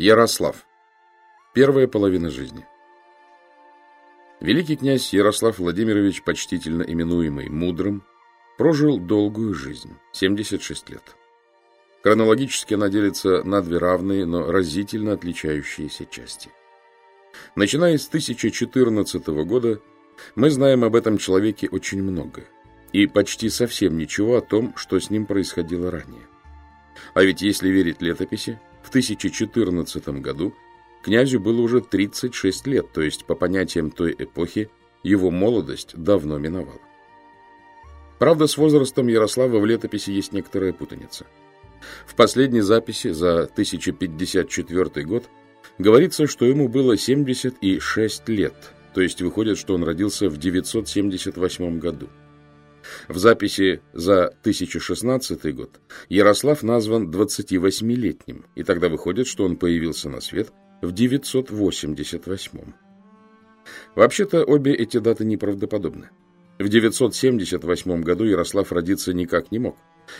Ярослав. Первая половина жизни. Великий князь Ярослав Владимирович, почтительно именуемый Мудрым, прожил долгую жизнь – 76 лет. Хронологически она делится на две равные, но разительно отличающиеся части. Начиная с 1014 года, мы знаем об этом человеке очень много, и почти совсем ничего о том, что с ним происходило ранее. А ведь если верить летописи, в 1014 году князю было уже 36 лет, то есть по понятиям той эпохи его молодость давно миновала. Правда, с возрастом Ярослава в летописи есть некоторая путаница. В последней записи за 1054 год говорится, что ему было 76 лет, то есть выходит, что он родился в 978 году. В записи за 1016 год Ярослав назван 28-летним, и тогда выходит, что он появился на свет в 988. Вообще-то обе эти даты неправдоподобны. В 978 году Ярослав родиться никак не мог,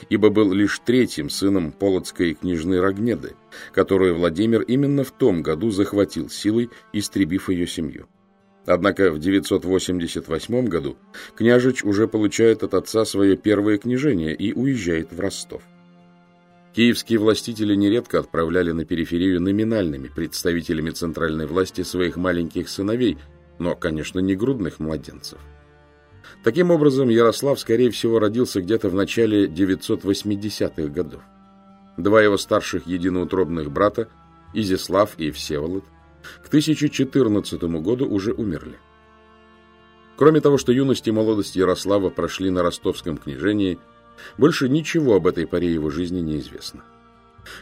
ибо был лишь третьим сыном полоцкой княжны Рогнеды, которую Владимир именно в том году захватил силой, истребив ее семью. Однако в 988 году княжич уже получает от отца свое первое княжение и уезжает в Ростов. Киевские властители нередко отправляли на периферию номинальными представителями центральной власти своих маленьких сыновей, но, конечно, не грудных младенцев. Таким образом, Ярослав, скорее всего, родился где-то в начале 980-х годов. Два его старших единоутробных брата, Изяслав и Всеволод, к 1014 году уже умерли. Кроме того, что юность и молодость Ярослава прошли на ростовском княжении, больше ничего об этой поре его жизни не известно.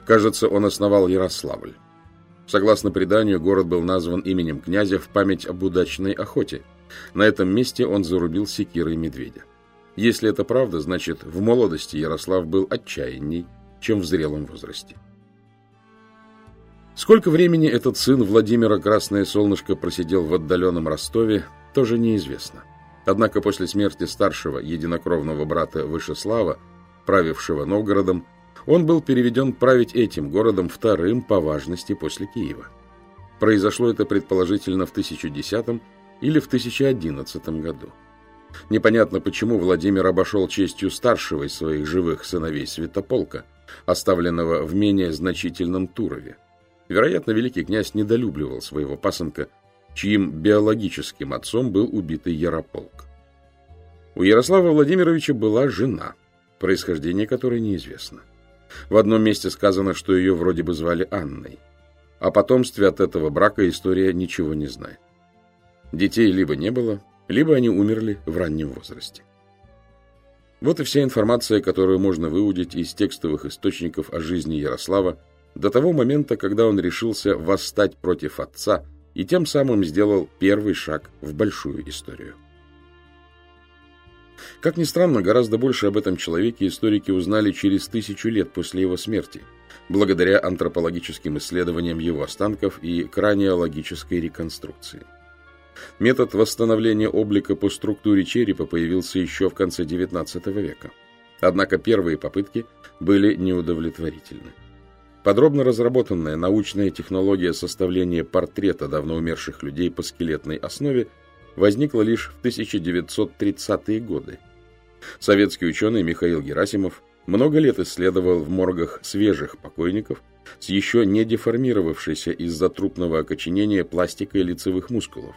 Кажется, он основал Ярославль. Согласно преданию, город был назван именем князя в память об удачной охоте. На этом месте он зарубил секирой медведя. Если это правда, значит, в молодости Ярослав был отчаянней, чем в зрелом возрасте. Сколько времени этот сын Владимира Красное Солнышко просидел в отдаленном Ростове, тоже неизвестно. Однако после смерти старшего единокровного брата Вышеслава, правившего Новгородом, он был переведен править этим городом вторым по важности после Киева. Произошло это предположительно в 1010 или в 1011 году. Непонятно, почему Владимир обошел честью старшего из своих живых сыновей Святополка, оставленного в менее значительном Турове. Вероятно, великий князь недолюбливал своего пасынка, чьим биологическим отцом был убитый Ярополк. У Ярослава Владимировича была жена, происхождение которой неизвестно. В одном месте сказано, что ее вроде бы звали Анной. О потомстве от этого брака история ничего не знает. Детей либо не было, либо они умерли в раннем возрасте. Вот и вся информация, которую можно выудить из текстовых источников о жизни Ярослава до того момента, когда он решился восстать против отца и тем самым сделал первый шаг в большую историю. Как ни странно, гораздо больше об этом человеке историки узнали через тысячу лет после его смерти, благодаря антропологическим исследованиям его останков и краниологической реконструкции. Метод восстановления облика по структуре черепа появился еще в конце XIX века. Однако первые попытки были неудовлетворительны. Подробно разработанная научная технология составления портрета давно умерших людей по скелетной основе возникла лишь в 1930-е годы. Советский ученый Михаил Герасимов много лет исследовал в моргах свежих покойников с еще не деформировавшейся из-за трупного окоченения пластикой лицевых мускулов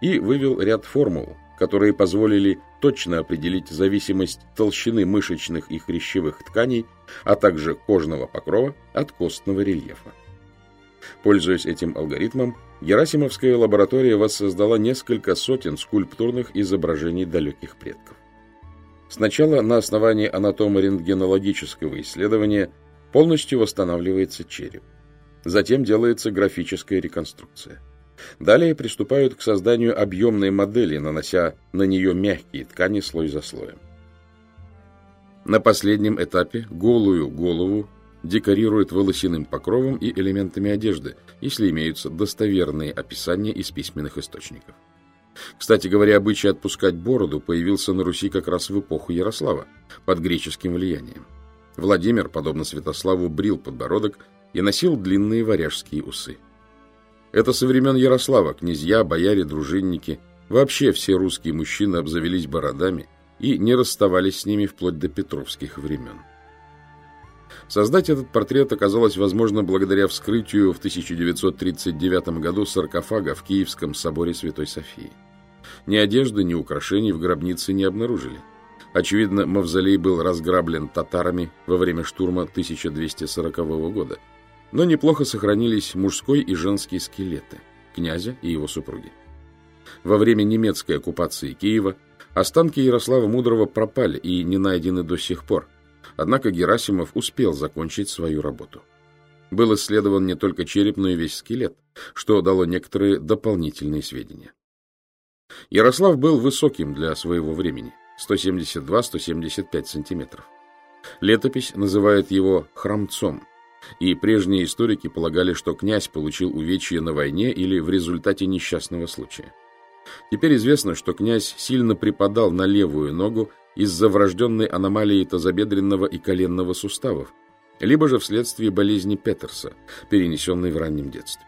и вывел ряд формул, которые позволили точно определить зависимость толщины мышечных и хрящевых тканей, а также кожного покрова от костного рельефа. Пользуясь этим алгоритмом, Герасимовская лаборатория воссоздала несколько сотен скульптурных изображений далеких предков. Сначала на основании анатомо-рентгенологического исследования полностью восстанавливается череп. Затем делается графическая реконструкция. Далее приступают к созданию объемной модели, нанося на нее мягкие ткани слой за слоем. На последнем этапе голую голову декорируют волосяным покровом и элементами одежды, если имеются достоверные описания из письменных источников. Кстати говоря, обычай отпускать бороду появился на Руси как раз в эпоху Ярослава, под греческим влиянием. Владимир, подобно Святославу, брил подбородок и носил длинные варяжские усы. Это со времен Ярослава князья, бояре, дружинники, вообще все русские мужчины обзавелись бородами и не расставались с ними вплоть до петровских времен. Создать этот портрет оказалось возможно благодаря вскрытию в 1939 году саркофага в Киевском соборе Святой Софии. Ни одежды, ни украшений в гробнице не обнаружили. Очевидно, мавзолей был разграблен татарами во время штурма 1240 года. Но неплохо сохранились мужской и женский скелеты князя и его супруги. Во время немецкой оккупации Киева останки Ярослава Мудрого пропали и не найдены до сих пор. Однако Герасимов успел закончить свою работу. Был исследован не только череп, но и весь скелет, что дало некоторые дополнительные сведения. Ярослав был высоким для своего времени – 172-175 сантиметров. Летопись называет его храмцом, и прежние историки полагали, что князь получил увечье на войне или в результате несчастного случая. Теперь известно, что князь сильно припадал на левую ногу из-за врожденной аномалии тазобедренного и коленного суставов, либо же вследствие болезни Петерса, перенесенной в раннем детстве.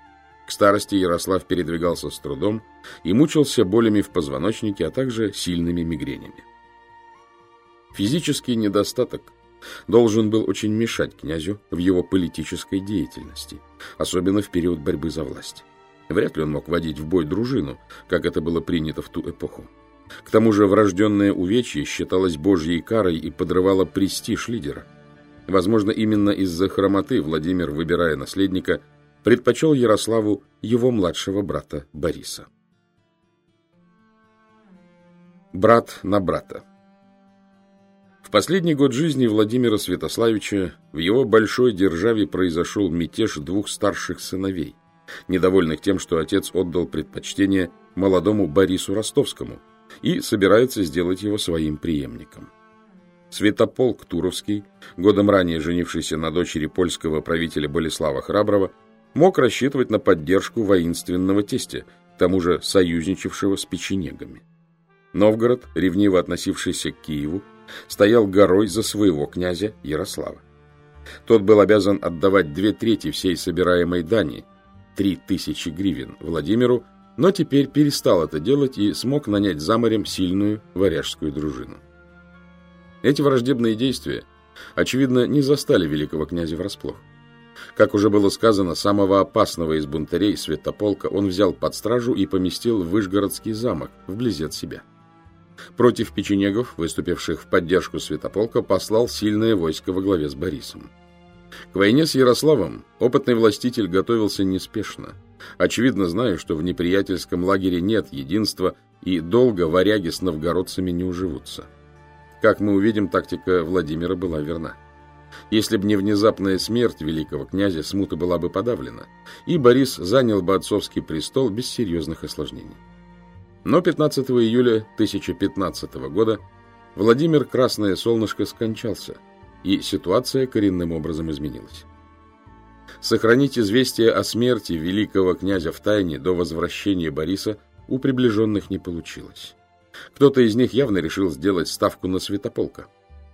К старости Ярослав передвигался с трудом и мучился болями в позвоночнике, а также сильными мигренями. Физический недостаток должен был очень мешать князю в его политической деятельности, особенно в период борьбы за власть. Вряд ли он мог водить в бой дружину, как это было принято в ту эпоху. К тому же врожденное увечье считалось божьей карой и подрывало престиж лидера. Возможно, именно из-за хромоты Владимир, выбирая наследника, предпочел Ярославу его младшего брата Бориса. Брат на брата В последний год жизни Владимира Святославича в его большой державе произошел мятеж двух старших сыновей, недовольных тем, что отец отдал предпочтение молодому Борису Ростовскому – и собирается сделать его своим преемником. Святополк Туровский, годом ранее женившийся на дочери польского правителя Болеслава Храброго, мог рассчитывать на поддержку воинственного тестя, к тому же союзничавшего с печенегами. Новгород, ревниво относившийся к Киеву, стоял горой за своего князя Ярослава. Тот был обязан отдавать две трети всей собираемой дани, три тысячи гривен, Владимиру, но теперь перестал это делать и смог нанять за морем сильную варяжскую дружину. Эти враждебные действия, очевидно, не застали великого князя врасплох. Как уже было сказано, самого опасного из бунтарей Святополка он взял под стражу и поместил в Вышгородский замок, вблизи от себя. Против печенегов, выступивших в поддержку Святополка, послал сильное войско во главе с Борисом. К войне с Ярославом опытный властитель готовился неспешно, очевидно зная, что в неприятельском лагере нет единства и долго варяги с новгородцами не уживутся. Как мы увидим, тактика Владимира была верна. Если бы не внезапная смерть великого князя, смута была бы подавлена, и Борис занял бы отцовский престол без серьезных осложнений. Но 15 июля 1015 года Владимир Красное Солнышко скончался – и ситуация коренным образом изменилась. Сохранить известие о смерти великого князя в тайне до возвращения Бориса у приближенных не получилось. Кто-то из них явно решил сделать ставку на Святополка.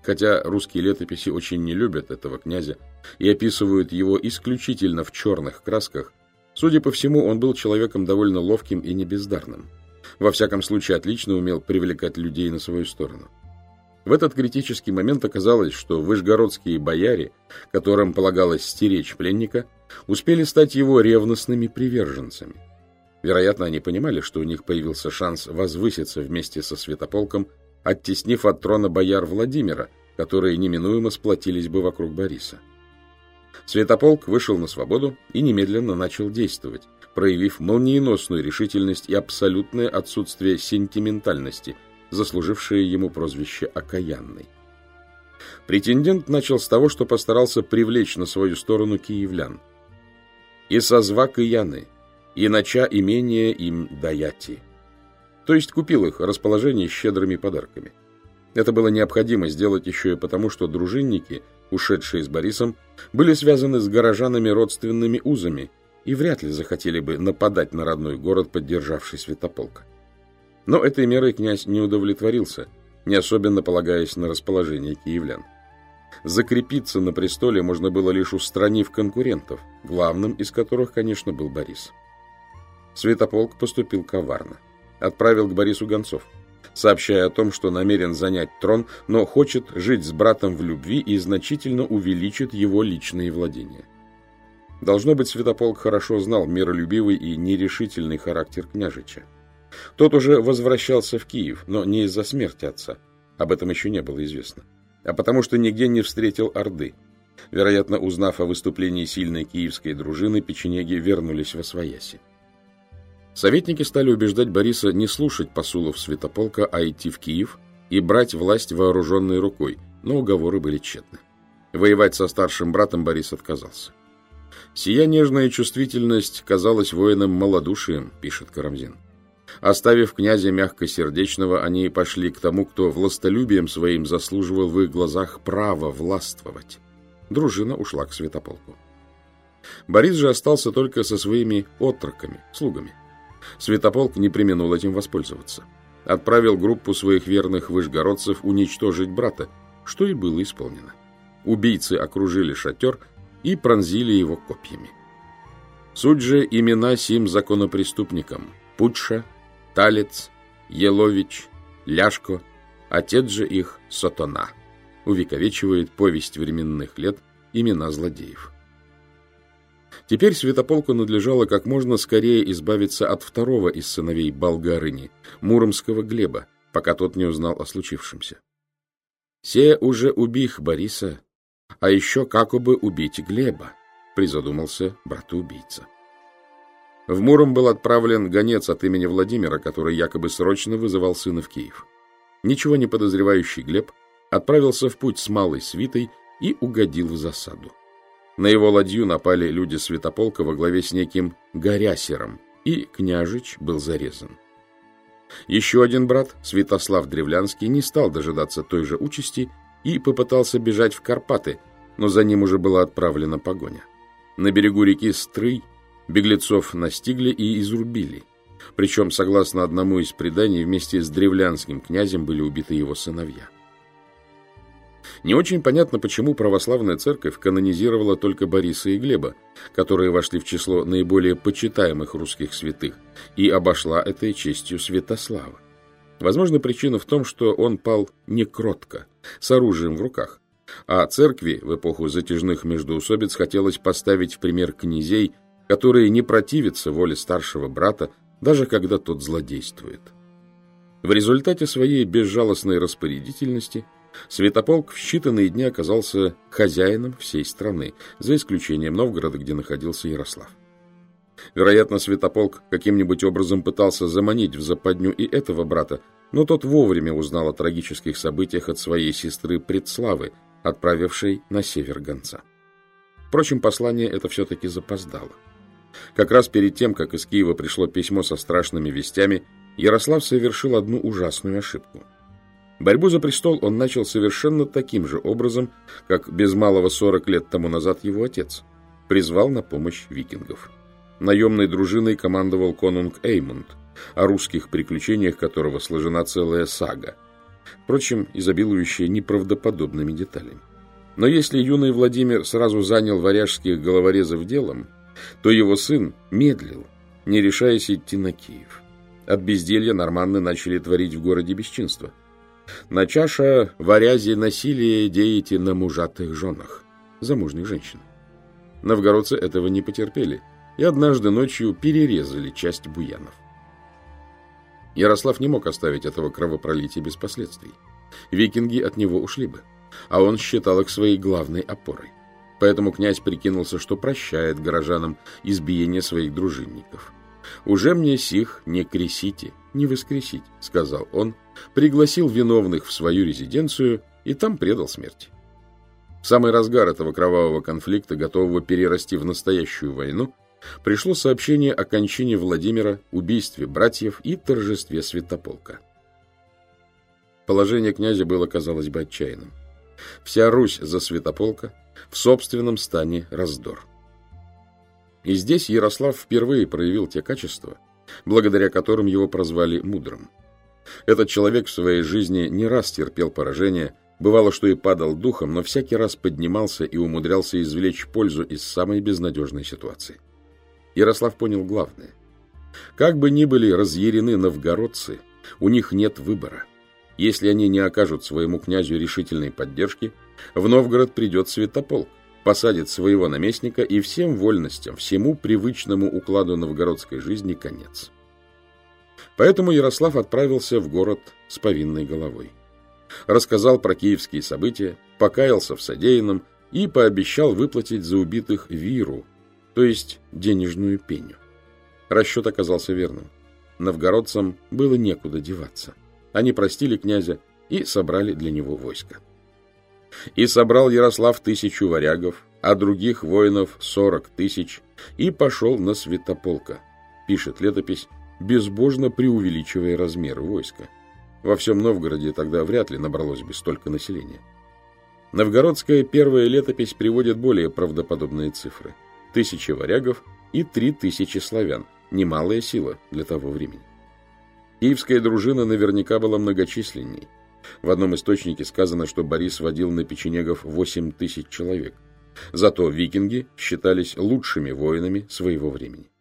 Хотя русские летописи очень не любят этого князя и описывают его исключительно в черных красках, судя по всему, он был человеком довольно ловким и небездарным. Во всяком случае, отлично умел привлекать людей на свою сторону. В этот критический момент оказалось, что вышгородские бояре, которым полагалось стеречь пленника, успели стать его ревностными приверженцами. Вероятно, они понимали, что у них появился шанс возвыситься вместе со Святополком, оттеснив от трона бояр Владимира, которые неминуемо сплотились бы вокруг Бориса. Святополк вышел на свободу и немедленно начал действовать, проявив молниеносную решительность и абсолютное отсутствие сентиментальности – заслужившее ему прозвище «Окаянный». Претендент начал с того, что постарался привлечь на свою сторону киевлян. «И созва кияны, и нача имение им даяти». То есть купил их расположение щедрыми подарками. Это было необходимо сделать еще и потому, что дружинники, ушедшие с Борисом, были связаны с горожанами родственными узами и вряд ли захотели бы нападать на родной город, поддержавший Святополка. Но этой мерой князь не удовлетворился, не особенно полагаясь на расположение киевлян. Закрепиться на престоле можно было лишь устранив конкурентов, главным из которых, конечно, был Борис. Святополк поступил коварно. Отправил к Борису гонцов, сообщая о том, что намерен занять трон, но хочет жить с братом в любви и значительно увеличит его личные владения. Должно быть, Святополк хорошо знал миролюбивый и нерешительный характер княжича. Тот уже возвращался в Киев, но не из-за смерти отца. Об этом еще не было известно. А потому что нигде не встретил Орды. Вероятно, узнав о выступлении сильной киевской дружины, печенеги вернулись во Свояси. Советники стали убеждать Бориса не слушать посулов Святополка, а идти в Киев и брать власть вооруженной рукой, но уговоры были тщетны. Воевать со старшим братом Борис отказался. «Сия нежная чувствительность казалась воинам малодушием», — пишет Карамзин. Оставив князя мягкосердечного, они пошли к тому, кто властолюбием своим заслуживал в их глазах право властвовать. Дружина ушла к Святополку. Борис же остался только со своими отроками, слугами. Святополк не применул этим воспользоваться. Отправил группу своих верных выжгородцев уничтожить брата, что и было исполнено. Убийцы окружили шатер и пронзили его копьями. Суть же имена сим законопреступникам – Путша, Талец, Елович, Ляшко, отец же их – Сатана – увековечивает повесть временных лет имена злодеев. Теперь Святополку надлежало как можно скорее избавиться от второго из сыновей болгарыни, муромского Глеба, пока тот не узнал о случившемся. «Се уже убих Бориса, а еще как бы убить Глеба», — призадумался брат-убийца. В Муром был отправлен гонец от имени Владимира, который якобы срочно вызывал сына в Киев. Ничего не подозревающий Глеб отправился в путь с малой свитой и угодил в засаду. На его ладью напали люди Святополка во главе с неким Горясером, и княжич был зарезан. Еще один брат, Святослав Древлянский, не стал дожидаться той же участи и попытался бежать в Карпаты, но за ним уже была отправлена погоня. На берегу реки Стрый беглецов настигли и изрубили. Причем, согласно одному из преданий, вместе с древлянским князем были убиты его сыновья. Не очень понятно, почему православная церковь канонизировала только Бориса и Глеба, которые вошли в число наиболее почитаемых русских святых, и обошла этой честью Святослава. Возможно, причина в том, что он пал не кротко, с оружием в руках, а церкви в эпоху затяжных междоусобиц хотелось поставить в пример князей, которые не противятся воле старшего брата, даже когда тот злодействует. В результате своей безжалостной распорядительности – Святополк в считанные дни оказался хозяином всей страны, за исключением Новгорода, где находился Ярослав. Вероятно, Святополк каким-нибудь образом пытался заманить в западню и этого брата, но тот вовремя узнал о трагических событиях от своей сестры Предславы, отправившей на север гонца. Впрочем, послание это все-таки запоздало. Как раз перед тем, как из Киева пришло письмо со страшными вестями, Ярослав совершил одну ужасную ошибку – Борьбу за престол он начал совершенно таким же образом, как без малого 40 лет тому назад его отец. Призвал на помощь викингов. Наемной дружиной командовал конунг Эймунд, о русских приключениях которого сложена целая сага, впрочем, изобилующая неправдоподобными деталями. Но если юный Владимир сразу занял варяжских головорезов делом, то его сын медлил, не решаясь идти на Киев. От безделья норманны начали творить в городе бесчинство – на чаша варязи насилие деете на мужатых женах, замужних женщин. Новгородцы этого не потерпели и однажды ночью перерезали часть буянов. Ярослав не мог оставить этого кровопролития без последствий. Викинги от него ушли бы, а он считал их своей главной опорой. Поэтому князь прикинулся, что прощает горожанам избиение своих дружинников. «Уже мне сих не кресите, не воскресить», — сказал он, пригласил виновных в свою резиденцию и там предал смерти. В самый разгар этого кровавого конфликта, готового перерасти в настоящую войну, пришло сообщение о кончине Владимира, убийстве братьев и торжестве Святополка. Положение князя было, казалось бы, отчаянным. Вся Русь за Святополка, в собственном стане раздор. И здесь Ярослав впервые проявил те качества, благодаря которым его прозвали мудрым. Этот человек в своей жизни не раз терпел поражение, Бывало, что и падал духом, но всякий раз поднимался и умудрялся извлечь пользу из самой безнадежной ситуации. Ярослав понял главное. Как бы ни были разъярены новгородцы, у них нет выбора. Если они не окажут своему князю решительной поддержки, в Новгород придет святополк, посадит своего наместника, и всем вольностям, всему привычному укладу новгородской жизни конец. Поэтому Ярослав отправился в город с повинной головой. Рассказал про киевские события, покаялся в содеянном и пообещал выплатить за убитых виру, то есть денежную пеню. Расчет оказался верным. Новгородцам было некуда деваться. Они простили князя и собрали для него войско. И собрал Ярослав тысячу варягов, а других воинов сорок тысяч, и пошел на святополка, пишет летопись, безбожно преувеличивая размеры войска. Во всем Новгороде тогда вряд ли набралось бы столько населения. Новгородская первая летопись приводит более правдоподобные цифры. Тысячи варягов и три тысячи славян. Немалая сила для того времени. Киевская дружина наверняка была многочисленней. В одном источнике сказано, что Борис водил на печенегов 8 тысяч человек. Зато викинги считались лучшими воинами своего времени.